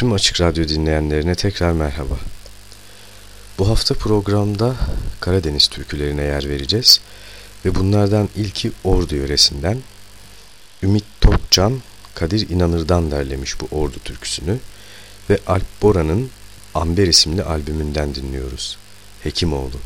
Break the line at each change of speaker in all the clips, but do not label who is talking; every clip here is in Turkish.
Tüm Açık Radyo dinleyenlerine tekrar merhaba. Bu hafta programda Karadeniz türkülerine yer vereceğiz ve bunlardan ilki Ordu yöresinden Ümit Topcan, Kadir İnanır'dan derlemiş bu Ordu türküsünü ve Alp Bora'nın Amber isimli albümünden dinliyoruz. Hekimoğlu.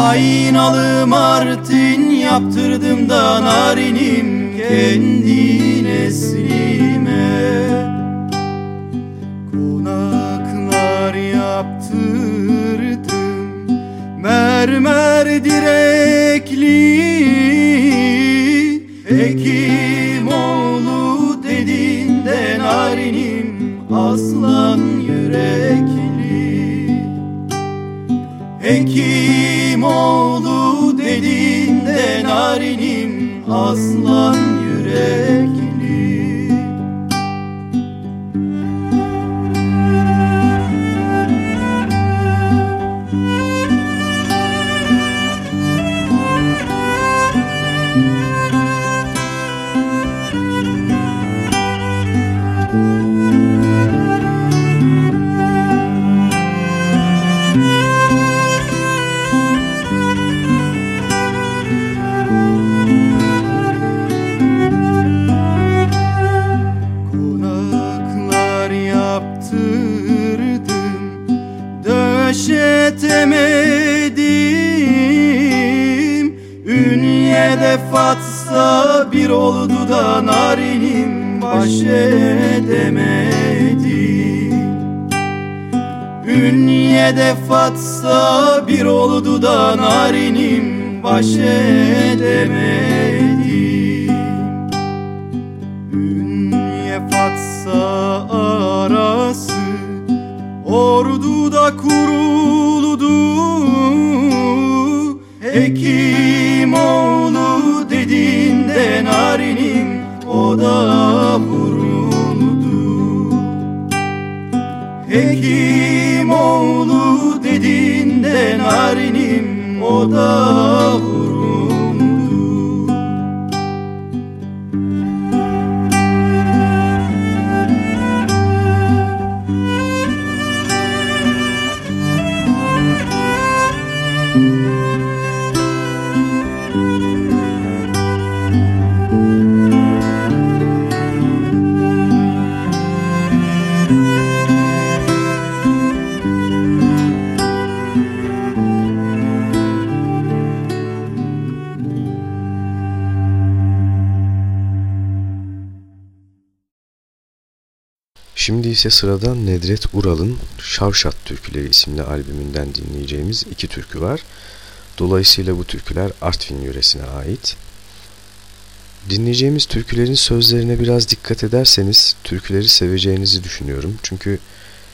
Aynalı martin yaptırdım da narinim kendi neslime. Konaklar yaptırdım mermer direkli. Hekim oğlu dedin de narinim aslan yürekli. Hekim Fatsa bir oldu da narinim baş edemedi Ünye'de Fatsa bir oldu da narinim baş edemedi Ünye Fatsa arası orduda kuruldu narinim o
ise sırada Nedret Ural'ın Şavşat Türküleri isimli albümünden dinleyeceğimiz iki türkü var. Dolayısıyla bu türküler Artvin yöresine ait. Dinleyeceğimiz türkülerin sözlerine biraz dikkat ederseniz türküleri seveceğinizi düşünüyorum. Çünkü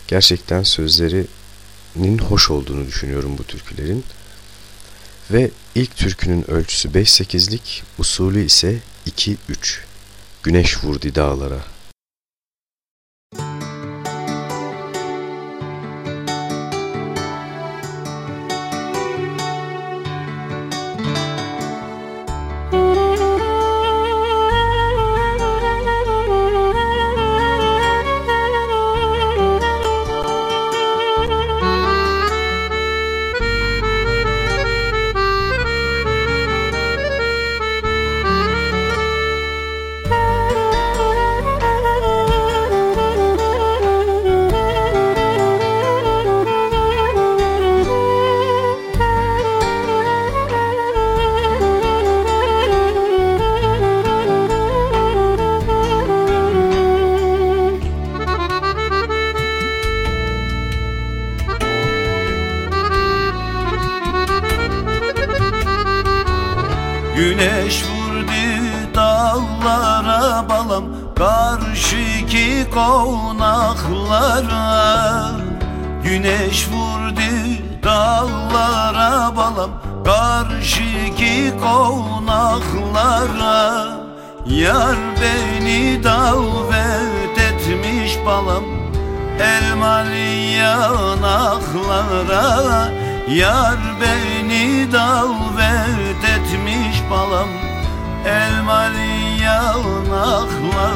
gerçekten sözlerinin hoş olduğunu düşünüyorum bu türkülerin. Ve ilk türkünün ölçüsü 5-8'lik, usulü ise 2-3. Güneş vurdu dağlara.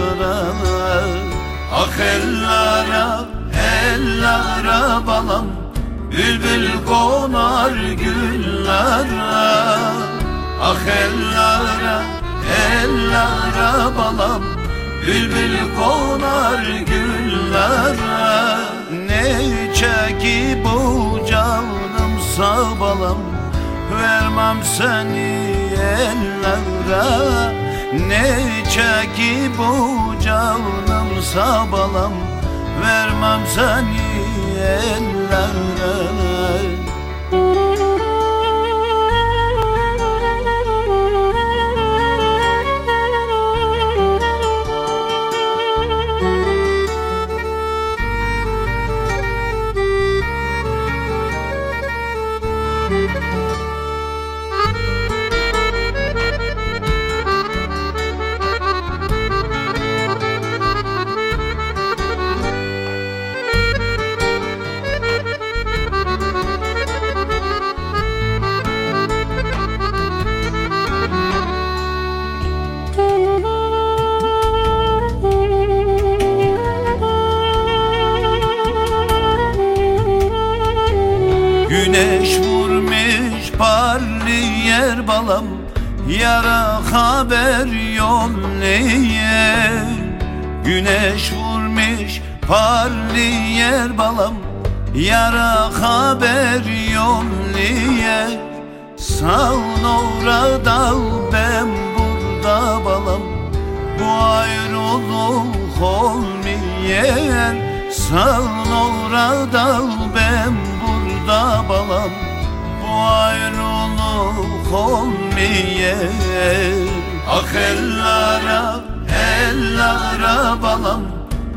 Yanaklara Ah ellara, ellara balam. Bülbül konar güllere Ah ellara, ellara balam. Bülbül konar güllere Ne çeki bu canımsa balam. Vermem seni ellere Ne çeki bu canımsa balam Vermem seni ellere Yara haber yolluyor Güneş vurmuş parlıyor balam Yara haber yolluyor Sağın orada ben burada balam. Bu ayrılık olmayan. Sağın orada ben burada balam ayrılık olmayan Ah ellara, ellara balam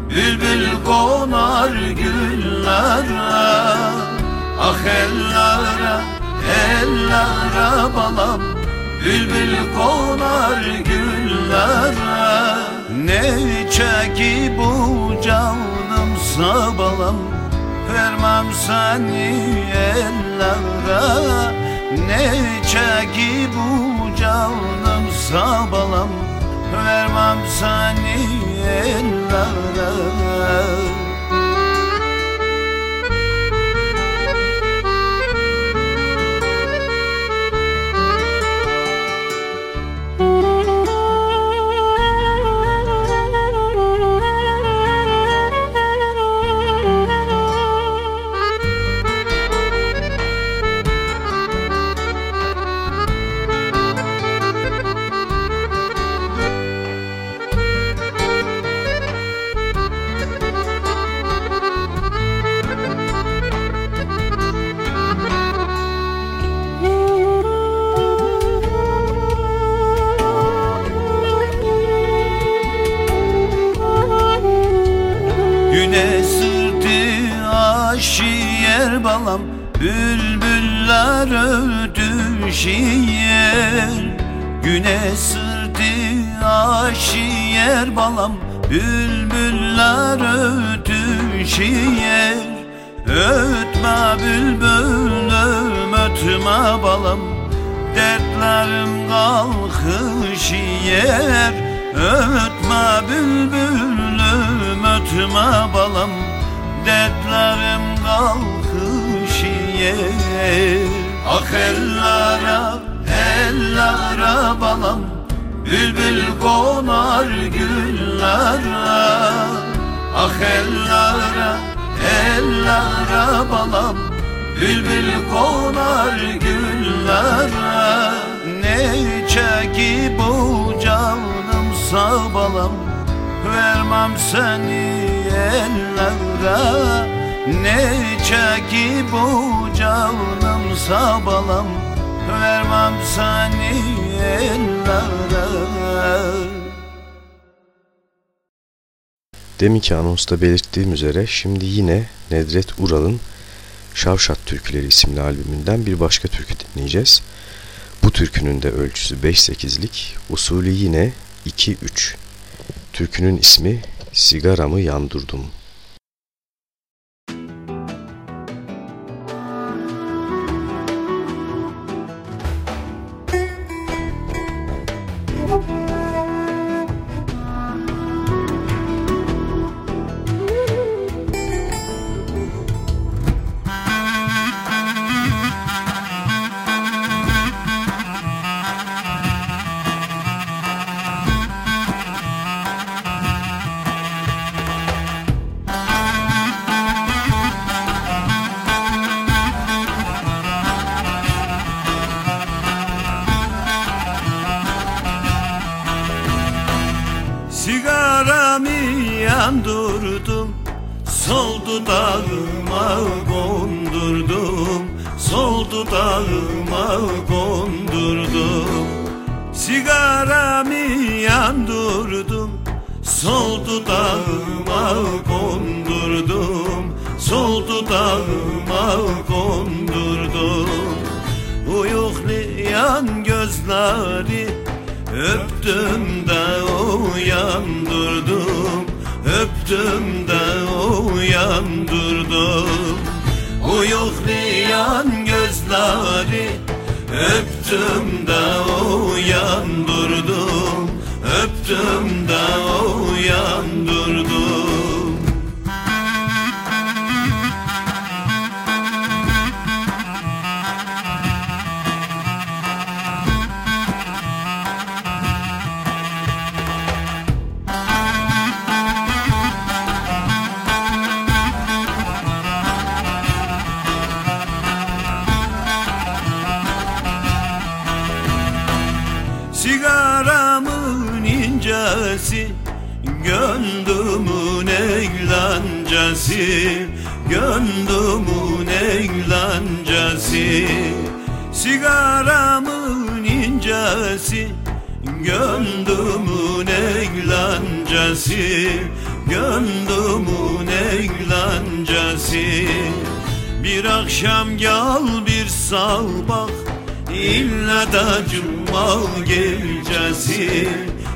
Bülbül konar güllere Ah ellara, ellara balam Bülbül konar güllere Ne çeki bu canımsa balam Vermem seni ellere Ne çeki bu canımsa balam Vermem seni ellere Güne sırtı aşiyer balam Bülbüller ötüşiyer Ötme bülbülüm ötme balam Dertlerim kalkışiyer Ötme bülbülüm ötme balam Dertlerim kalkışiyer Ah ellara, ellara balam Bülbül konar güllere. Ah ellara, ellara balam Bülbül konar güllere. Ne çeki bu canımsa balam Vermem seni ellere. Ne çeki bu canımsa balam Vermem seni ellere
Deminki anonsta belirttiğim üzere şimdi yine Nedret Ural'ın Şavşat Türküleri isimli albümünden bir başka türkü dinleyeceğiz. Bu türkünün de ölçüsü 5-8'lik, usulü yine 2-3. Türkünün ismi Sigaramı Yandurdum.
eğlencesi Gönlümün eğlencesi Sigaramın incesi. Gönlümün eğlencesi Gönlümün eğlencesi Bir akşam gel bir sabah İlle de cuma gecesi.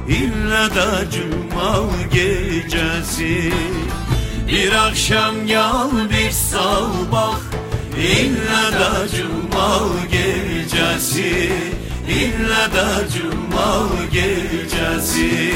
İlla da cuma gecesi Bir akşam yal bir sabah İlla da cuma gecesi. İlla da cuma gecesi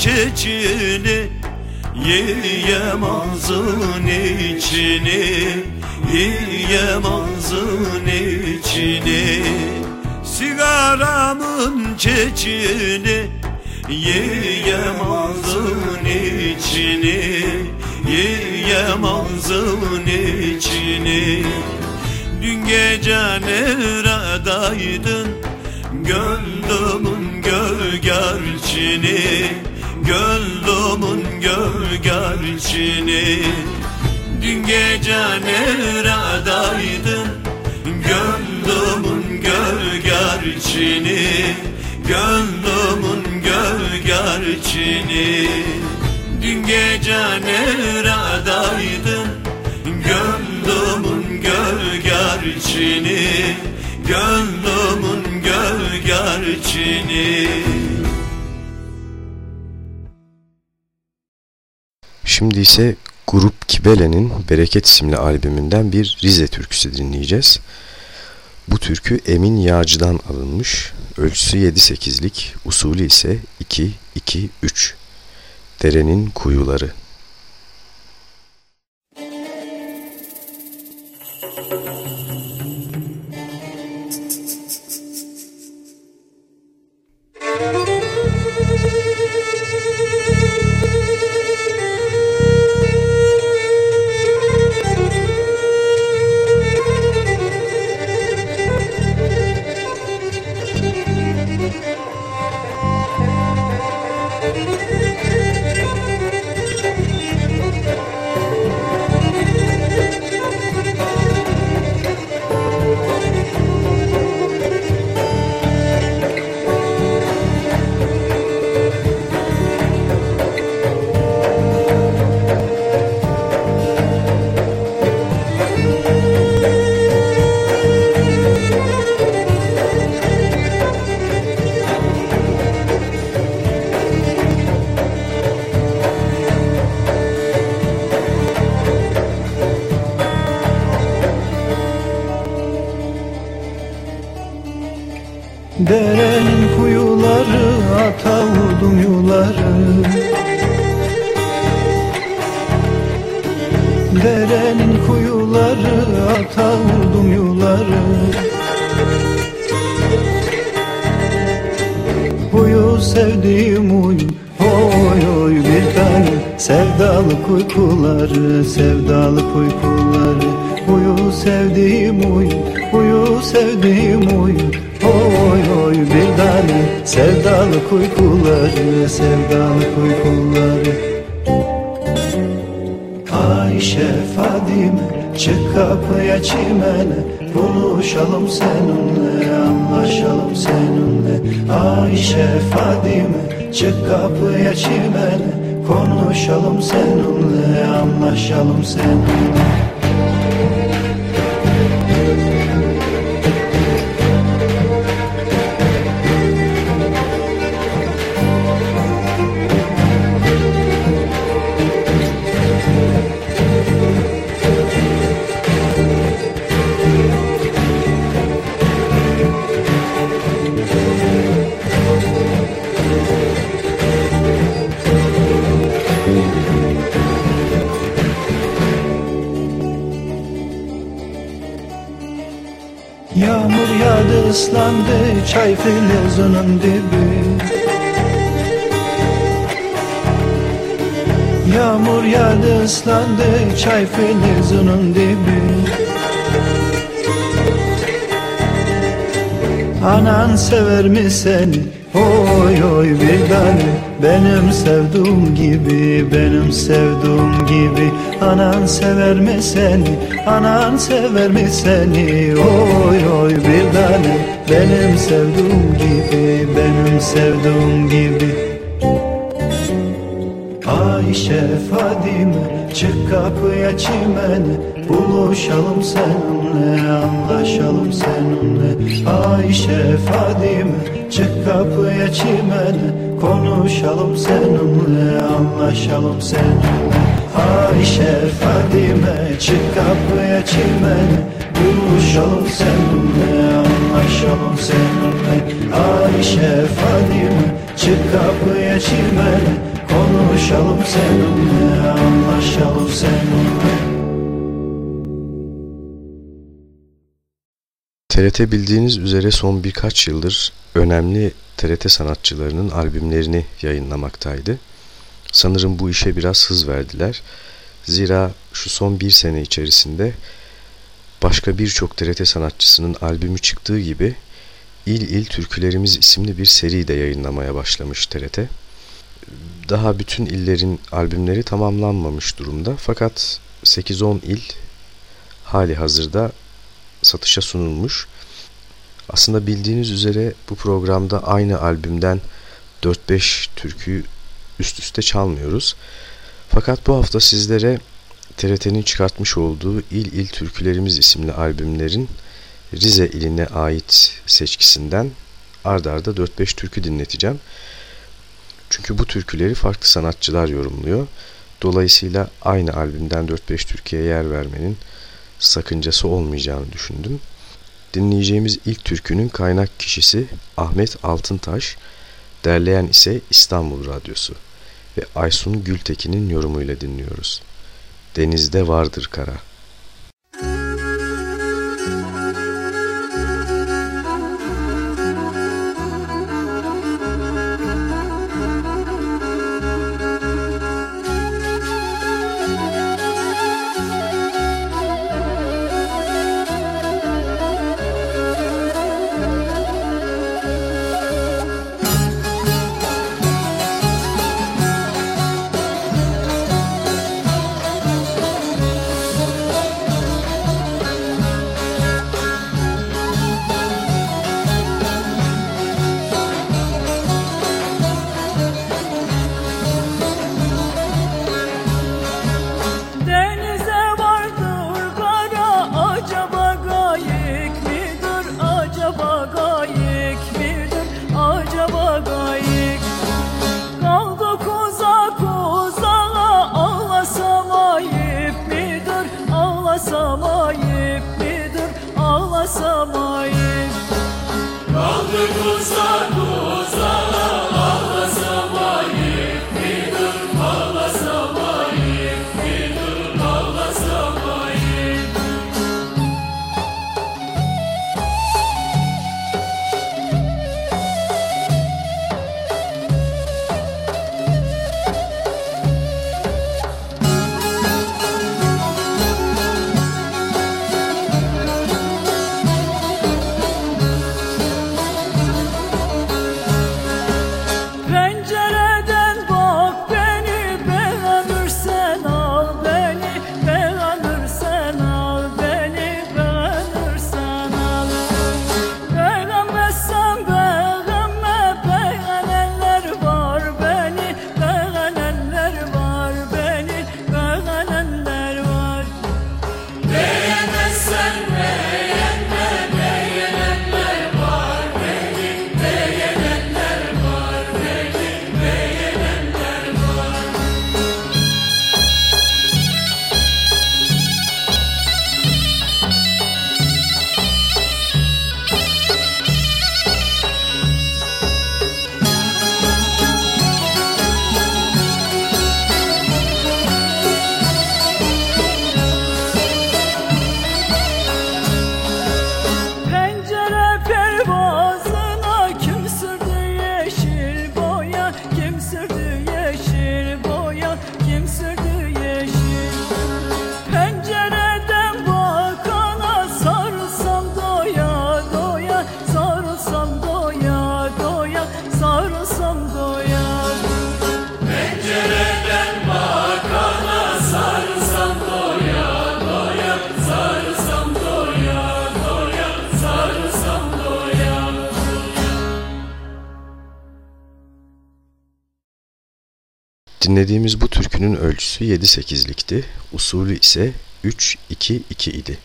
içini Yiyem ağzın içini Yiyem ağzın içini. Sigaramın çeçini Yiyem ağzın içini Yiyem ağzın içini. Dün gece neredaydın Gönlümün gölgerçini Gönlümün gölgerçini Dün gece neredaydın Gönlümün gölgerçini Gönlümün gölgerçini Dün gece neredaydın Gönlümün gölgerçini Gönlümün gölgerçini
Şimdi ise Grup Kibele'nin Bereket isimli albümünden bir Rize türküsü dinleyeceğiz. Bu türkü Emin Yağcı'dan alınmış. Ölçüsü 7-8'lik, usulü ise 2-2-3. Derenin Kuyuları. Müzik
Huyu sevdiğim uyu sevdiğim uyu Oy oy bir tane Sevdalık uykuları Sevdalık uykuları Ayşe Fadime çık kapıya çimene Buluşalım seninle anlaşalım seninle. Ayşe Fadime çık kapıya çimene Konuşalım seninle anlaşalım seninle ıslandı çay filizinin dibi. Yağmur yağdı ıslandı çay filizinin dibi. Anan sever mi seni? Oy oy bir tane. Benim sevduğum gibi benim sevduğum gibi. Anan sever mi seni? Anan sever mi seni? Oy oy bir tane Benim sevduğum gibi benim sevduğum gibi. Ayşe Fadime çık kapıya çimene. Buluşalım seninle anlaşalım seninle. Ayşe Fadime çık kapıya çimene. Konuşalım seninle anlaşalım seninle. Ayşe Fadime çık kapıya çimene. Buluşalım seninle anlaşalım seninle Ayşe Fadime çık kapıya çimene Konuşalım seninle anlaşalım seninle
TRT bildiğiniz üzere son birkaç yıldır önemli TRT sanatçılarının albümlerini yayınlamaktaydı. Sanırım bu işe biraz hız verdiler. Zira şu son bir sene içerisinde başka birçok TRT sanatçısının albümü çıktığı gibi İl İl Türkülerimiz isimli bir seri de yayınlamaya başlamış TRT. Daha bütün illerin albümleri tamamlanmamış durumda fakat 8-10 il hali hazırda satışa sunulmuş. Aslında bildiğiniz üzere bu programda aynı albümden 4-5 türküyü üst üste çalmıyoruz. Fakat bu hafta sizlere TRT'nin çıkartmış olduğu İl İl Türkülerimiz isimli albümlerin Rize iline ait seçkisinden ard arda 4-5 türkü dinleteceğim. Çünkü bu türküleri farklı sanatçılar yorumluyor. Dolayısıyla aynı albümden 4-5 türküye yer vermenin sakıncası olmayacağını düşündüm. Dinleyeceğimiz ilk türkünün kaynak kişisi Ahmet Altıntaş, derleyen ise İstanbul Radyosu ve Aysun Gültekin'in yorumuyla dinliyoruz. Denizde vardır kara. Dinlediğimiz bu türkünün ölçüsü 7-8'likti, usulü ise 3-2-2 idi.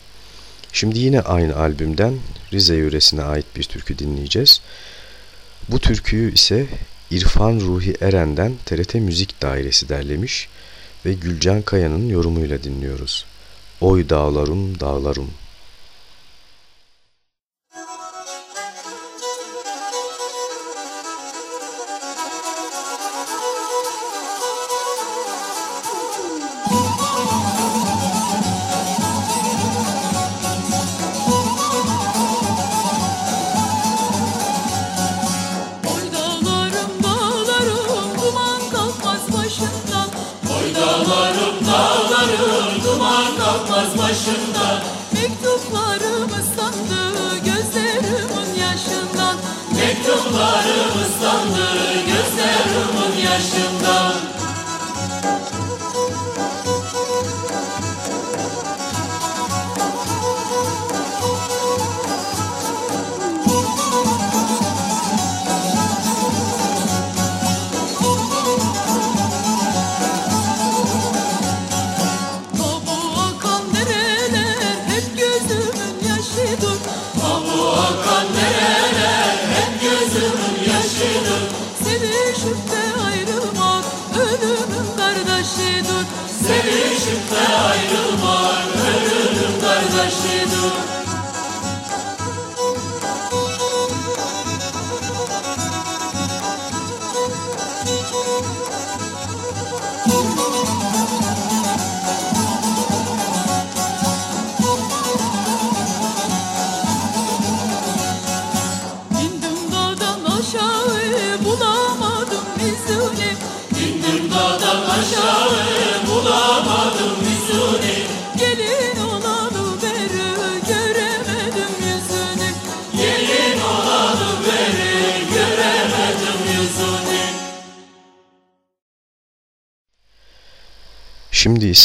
Şimdi yine aynı albümden Rize yöresine ait bir türkü dinleyeceğiz. Bu türküyü ise İrfan Ruhi Eren'den TRT Müzik Dairesi derlemiş ve Gülcan Kaya'nın yorumuyla dinliyoruz. Oy dağlarım dağlarım.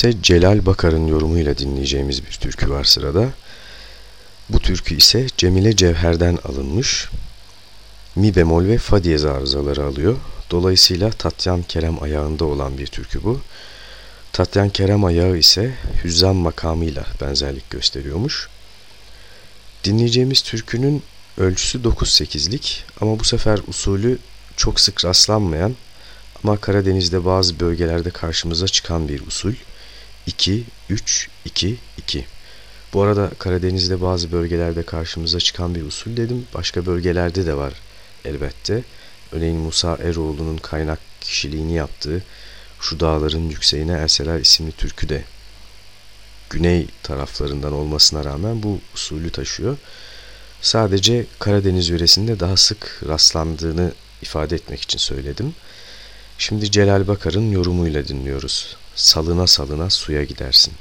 İse Celal Bakar'ın yorumuyla dinleyeceğimiz bir türkü var sırada. Bu türkü ise Cemile Cevher'den alınmış. Mi bemol ve fa diyez arızaları alıyor. Dolayısıyla Tatyan Kerem ayağında olan bir türkü bu. Tatyan Kerem ayağı ise hüzzam makamıyla benzerlik gösteriyormuş. Dinleyeceğimiz türkünün ölçüsü 9-8'lik ama bu sefer usulü çok sık rastlanmayan ama Karadeniz'de bazı bölgelerde karşımıza çıkan bir usul 2-3-2-2. Bu arada Karadeniz'de bazı bölgelerde karşımıza çıkan bir usul dedim. Başka bölgelerde de var elbette. Örneğin Musa Eroğlu'nun kaynak kişiliğini yaptığı Şu Dağların Yükseğine Erseler isimli türkü de güney taraflarından olmasına rağmen bu usulü taşıyor. Sadece Karadeniz yöresinde daha sık rastlandığını ifade etmek için söyledim. Şimdi Celal Bakar'ın yorumuyla dinliyoruz. Salına salına suya gidersin.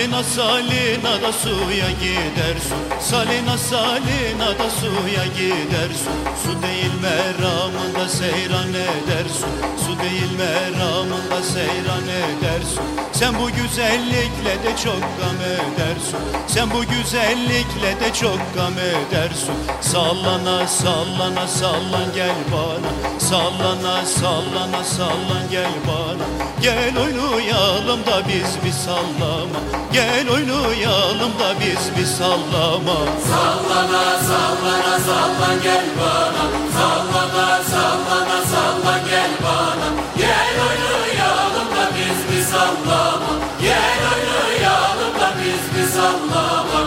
Salina salina da suya gidersin Salina salina da suya gidersin Su. Değil meramında seyran edersin Su. Değil meramında seyran edersin Sen bu güzellikle de çok gam edersin. Sen bu güzellikle de çok gam edersin. Sallana sallana sallan gel bana. Sallana sallana sallan gel bana. Gel oynayalım da biz bir sallama. Gel oynayalım da biz bir sallama.
Sallana sallana sallan gel bana. Sallana sallana sallan gel bana sallama. Gel da biz bir sallama.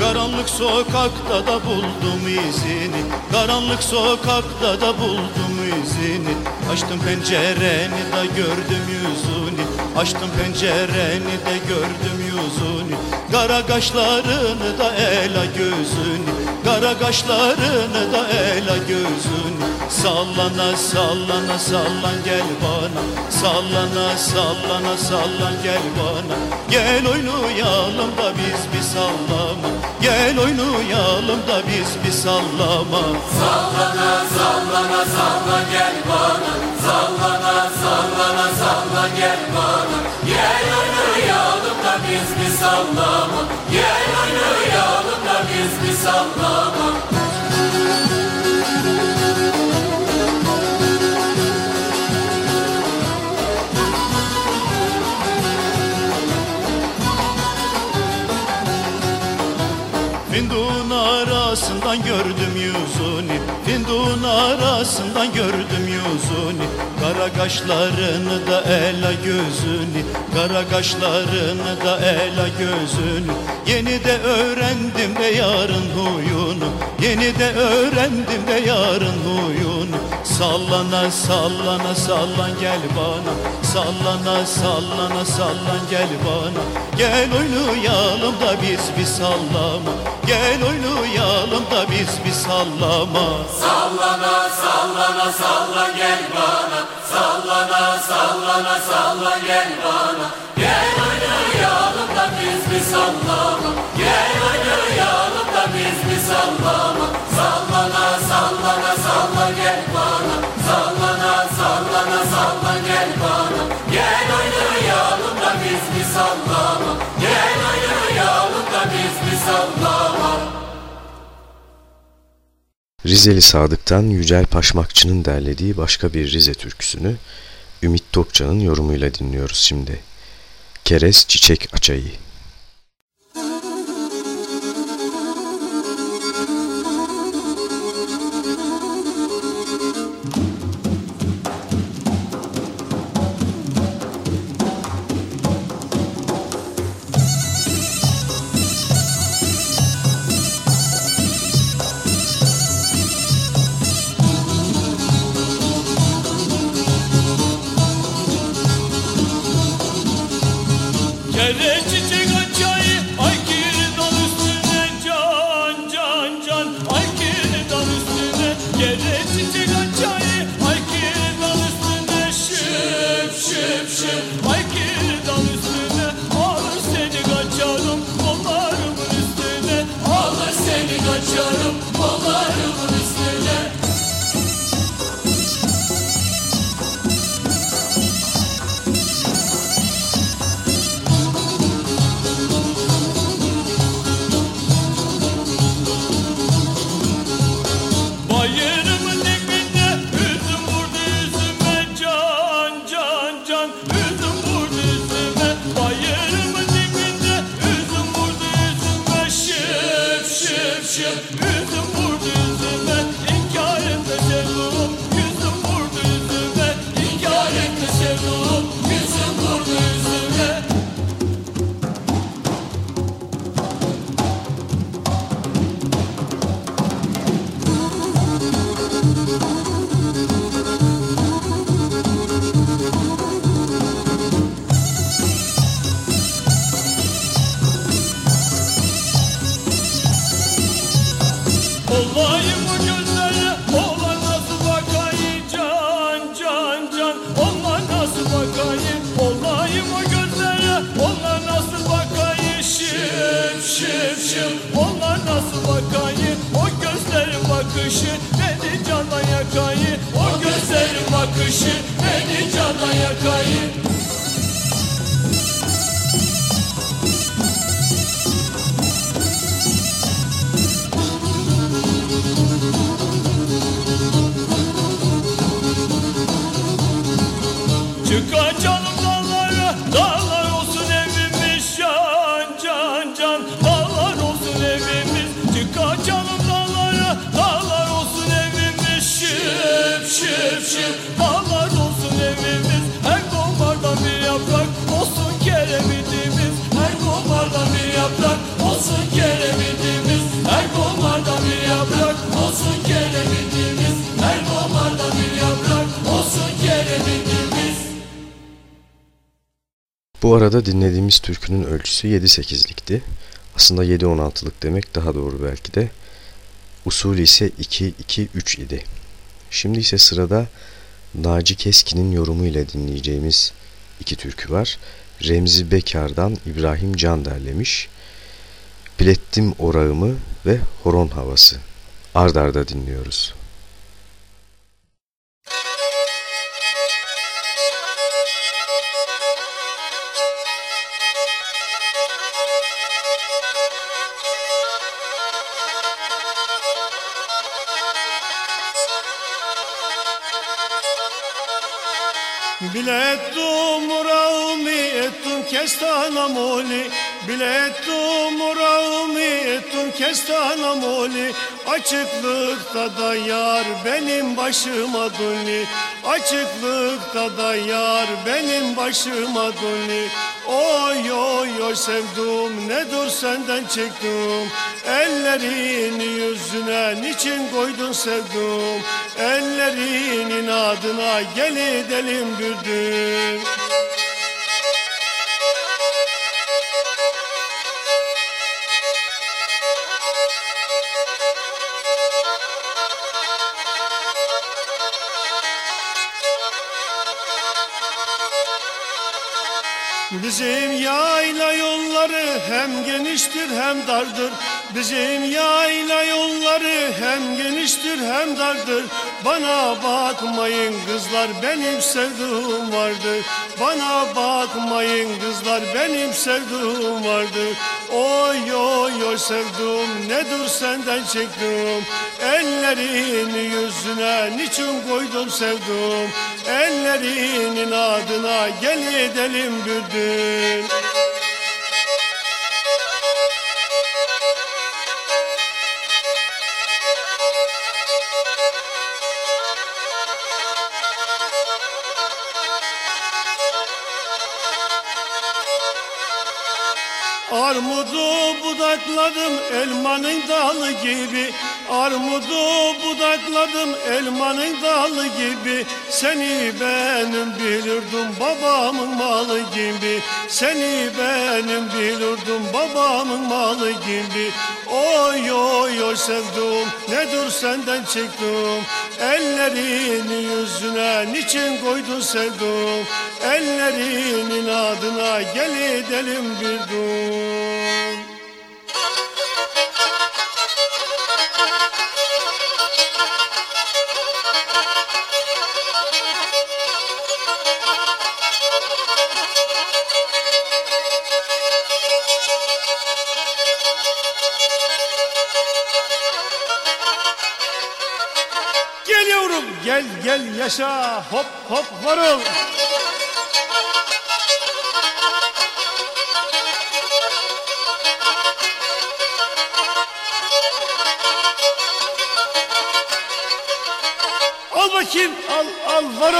Karanlık sokakta da buldum izini. Karanlık sokakta da buldum izini. Açtım pencereni de gördüm yüzünü Açtım pencereni de gördüm yüzünü. Kara kaşlarını da ela gözünü. Kara kaşlarını da ela gözünü. Sallana sallana sallan gel bana. Sallana sallana sallan gel bana. Gel oynayalım da biz bir sallama. Gel oynayalım da biz bir sallama.
Sallana sallana sallan gel bana. Sallana sallana sallan sallama Gel oynayalım da biz bir sallama
Findun arasından gördüm yüzünü. Findun arasından gördüm yüzünü Kara kaşlarını da ela gözünü Kara kaşlarını da ela gözünü. Yeni de öğrendim de yarın huyunu Yeni de öğrendim de yarın huyunu. Sallana sallana sallan gel bana Sallana sallana sallan gel bana. Gel oynayalım da biz bir sallama Gel oynayalım da biz bir sallama.
Sallana sallana sallan gel bana. Sallana sallana sallan gel bana. Gel oynayalım da biz bir sallama. Gel oynayalım da biz bir sallama. Sallana sallana sallan gel bana. Sallana sallana sallan gel bana. Gel oynayalım da biz bir sallama. Gel oynayalım da biz bir sallama
Rizeli Sadık'tan Yücel Paşmakçı'nın derlediği başka bir Rize türküsünü Ümit Tokcan'ın yorumuyla dinliyoruz şimdi. Keres Çiçek Açayı Bu arada dinlediğimiz türkünün ölçüsü 7-8'likti. Aslında 7-16'lık demek daha doğru belki de. Usulü ise 2-2-3 idi. Şimdi ise sırada Naci Keskin'in yorumu ile dinleyeceğimiz iki türkü var. Remzi Bekar'dan İbrahim Can derlemiş. Bilettim orağımı ve horon havası. Ard arda dinliyoruz.
Kestana moli Bilettum uğrağımı ettum kestana moli Açıklıkta da yar benim başıma dönü. Açıklıkta da yar benim başıma dönü. Oy oy oy sevdum ne dur senden çektim Ellerini yüzüne niçin koydun sevdum? Ellerinin adına gel edelim bir Bizim yayla yolları hem geniştir hem dardır. Bizim yayla yolları hem geniştir hem dardır. Bana bakmayın kızlar benim sevduğum vardır. Bana bakmayın kızlar benim sevduğum vardır Oy oy oy sevduğum nedir senden çektim? Ellerini yüzüne niçin koydum sevdum? Ellerinin adına gel edelim bir düğün Armudu budakladım elmanın dalı gibi Armudu budakladım elmanın dalı gibi. Seni benim bilirdim babamın malı gibi. Seni benim bilirdim babamın malı gibi. Oy oy oy sevdum nedir senden çektim Ellerini yüzüne niçin koydun sevdum? Ellerinin adına gel edelim bir düğün Gel yavrum gel gel yaşa hop hop varıl. Al bakayım al al var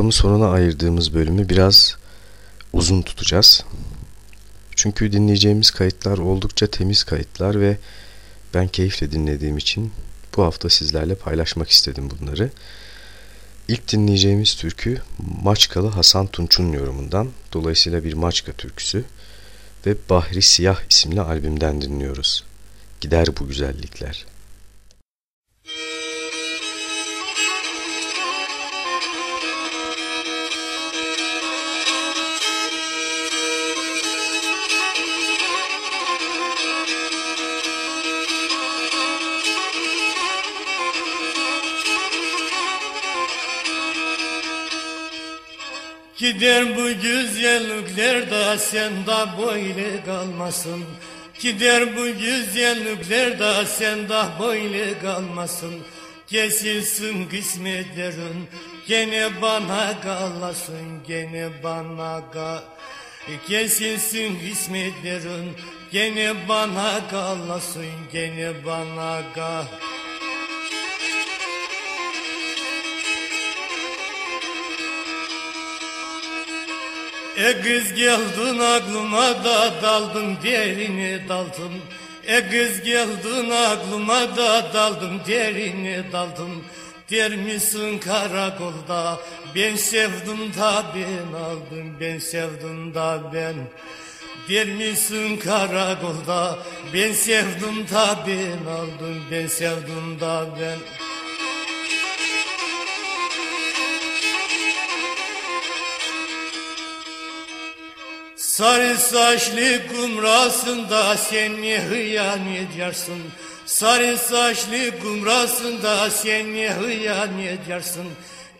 programın sonuna ayırdığımız bölümü biraz uzun tutacağız. Çünkü dinleyeceğimiz kayıtlar oldukça temiz kayıtlar ve ben keyifle dinlediğim için bu hafta sizlerle paylaşmak istedim bunları. İlk dinleyeceğimiz türkü Maçkalı Hasan Tunç'un yorumundan. Dolayısıyla bir Maçka türküsü ve Bahri Siyah isimli albümden dinliyoruz. Gider bu güzellikler.
Gider bu güzellikler de sende böyle kalmasın. Gider bu güzellikler de sende böyle kalmasın. Kesilsin kısmetlerin gene bana kalasın gene bana kal Kesilsin kısmetlerin gene bana kalasın gene bana kal E kız geldin aklıma da daldım derine daldım. E kız geldin aklıma da daldım derine daldım. Der misin karakolda ben sevdim da ben aldım ben sevdim da ben. Der misin karakolda ben sevdim da ben aldım ben sevdim da ben Sarı saçlı kumrasında sen ne hıyan edersin Sarı saçlı kumrasında sen ne hıyan edersin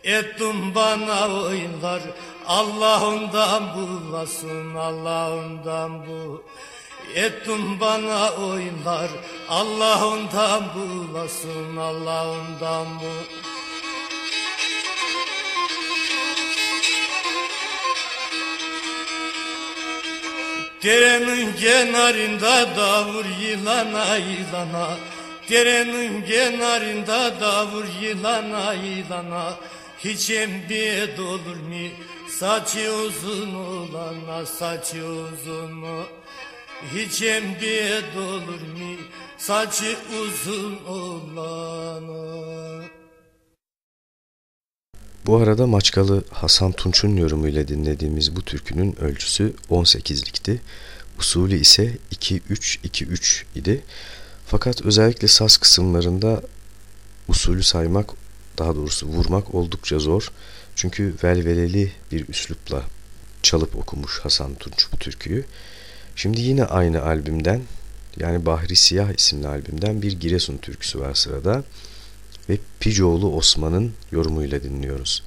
Ettin bana oyunlar Allah'ından bulasın Allah'ından bu. Ettin bana oyunlar Allah'ından bulasın Allah'ından bu Derenin kenarında davur yılana yılana. Derenin kenarında davur yılana yılana. Hiç embiyet olur mu? Saçı uzun olana saçı uzun mu? Hiç embiyet olur mu? Saçı uzun olana
Bu arada Maçkalı Hasan Tunç'un yorumuyla dinlediğimiz bu türkünün ölçüsü 18'likti. Usulü ise 2-3-2-3 idi. Fakat özellikle saz kısımlarında usulü saymak, daha doğrusu vurmak oldukça zor. Çünkü velveleli bir üslupla çalıp okumuş Hasan Tunç bu türküyü. Şimdi yine aynı albümden yani Bahri Siyah isimli albümden bir Giresun türküsü var sırada ve Picoğlu Osman'ın yorumuyla dinliyoruz.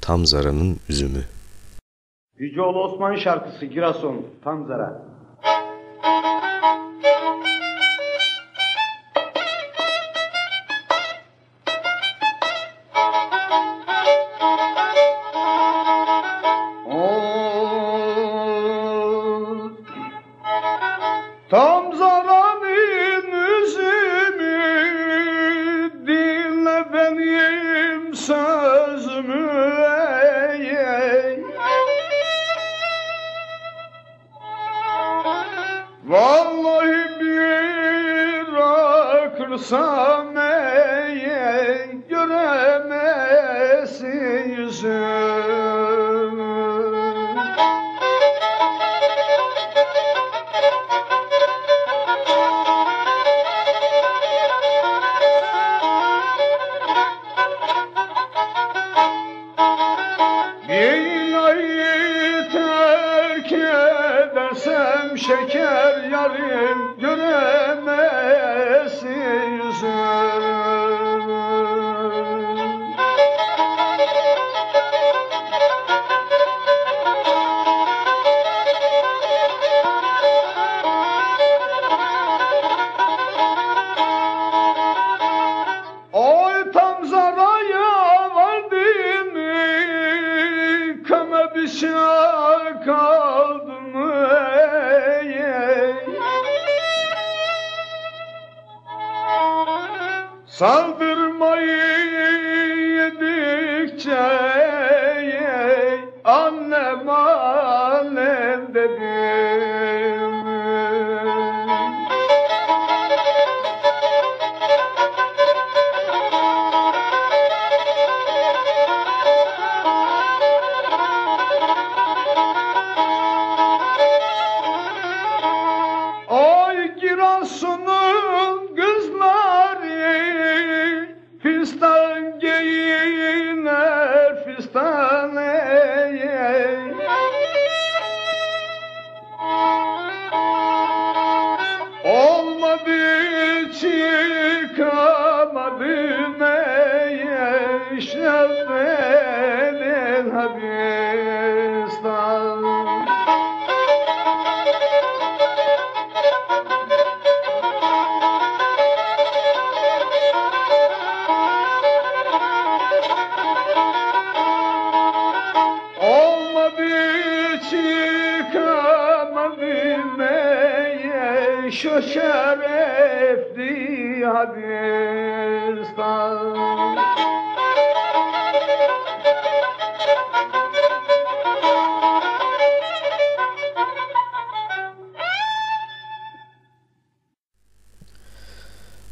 Tam Zara'nın üzümü.
Yüceoğlu Osman şarkısı Girason tam başına kaldım ey, ey.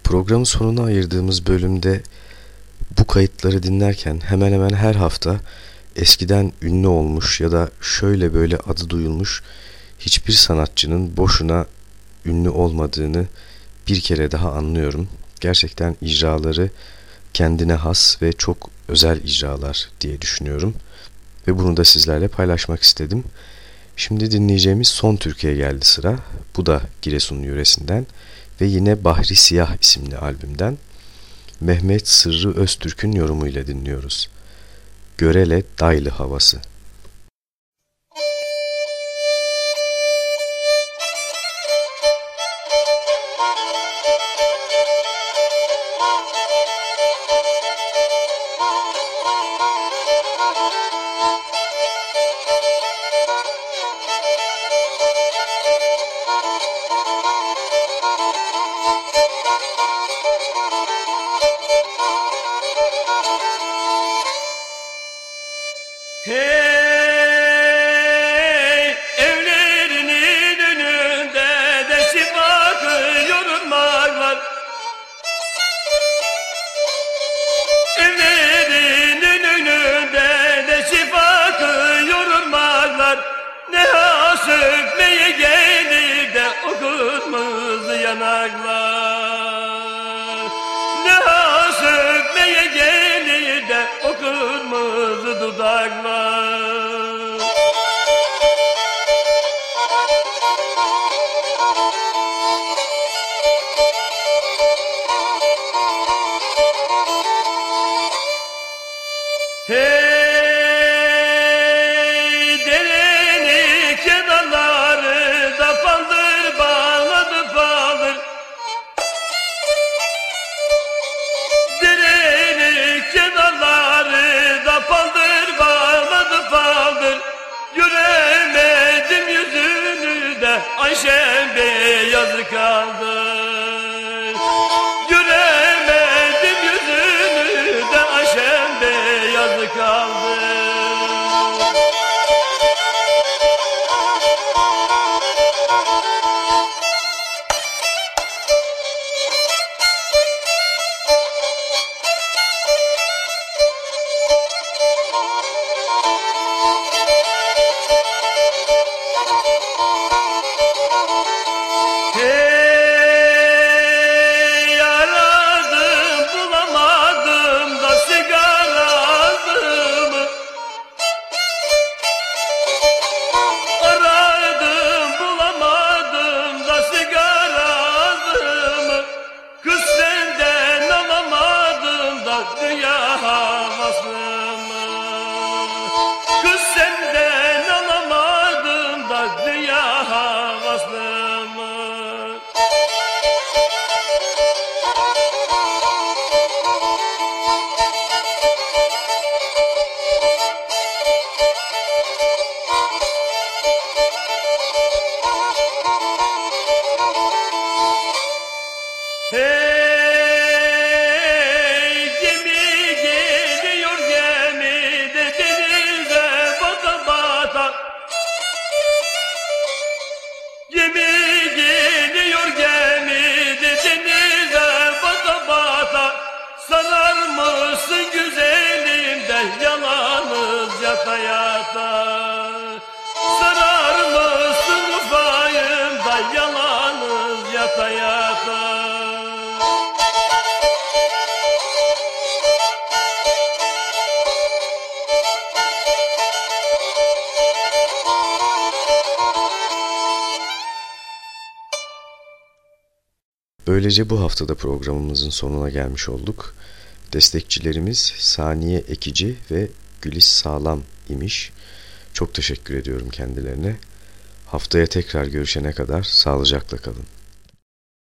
Programın sonuna ayırdığımız bölümde bu kayıtları dinlerken hemen hemen her hafta eskiden ünlü olmuş ya da şöyle böyle adı duyulmuş hiçbir sanatçının boşuna ünlü olmadığını bir kere daha anlıyorum. Gerçekten icraları kendine has ve çok özel icralar diye düşünüyorum. Ve bunu da sizlerle paylaşmak istedim. Şimdi dinleyeceğimiz son Türkiye geldi sıra. Bu da Giresun yöresinden ve yine Bahri Siyah isimli albümden Mehmet Sırrı Öztürk'ün yorumuyla dinliyoruz. Görele Daylı Havası.
Kırmızı yanaklar. Ne hasık neye gelir de o kırmızı dudaklar Ayşem beyazı kaldı
Böylece bu haftada programımızın sonuna gelmiş olduk. Destekçilerimiz Saniye Ekici ve Gülis Sağlam imiş. Çok teşekkür ediyorum kendilerine. Haftaya tekrar görüşene kadar sağlıcakla kalın.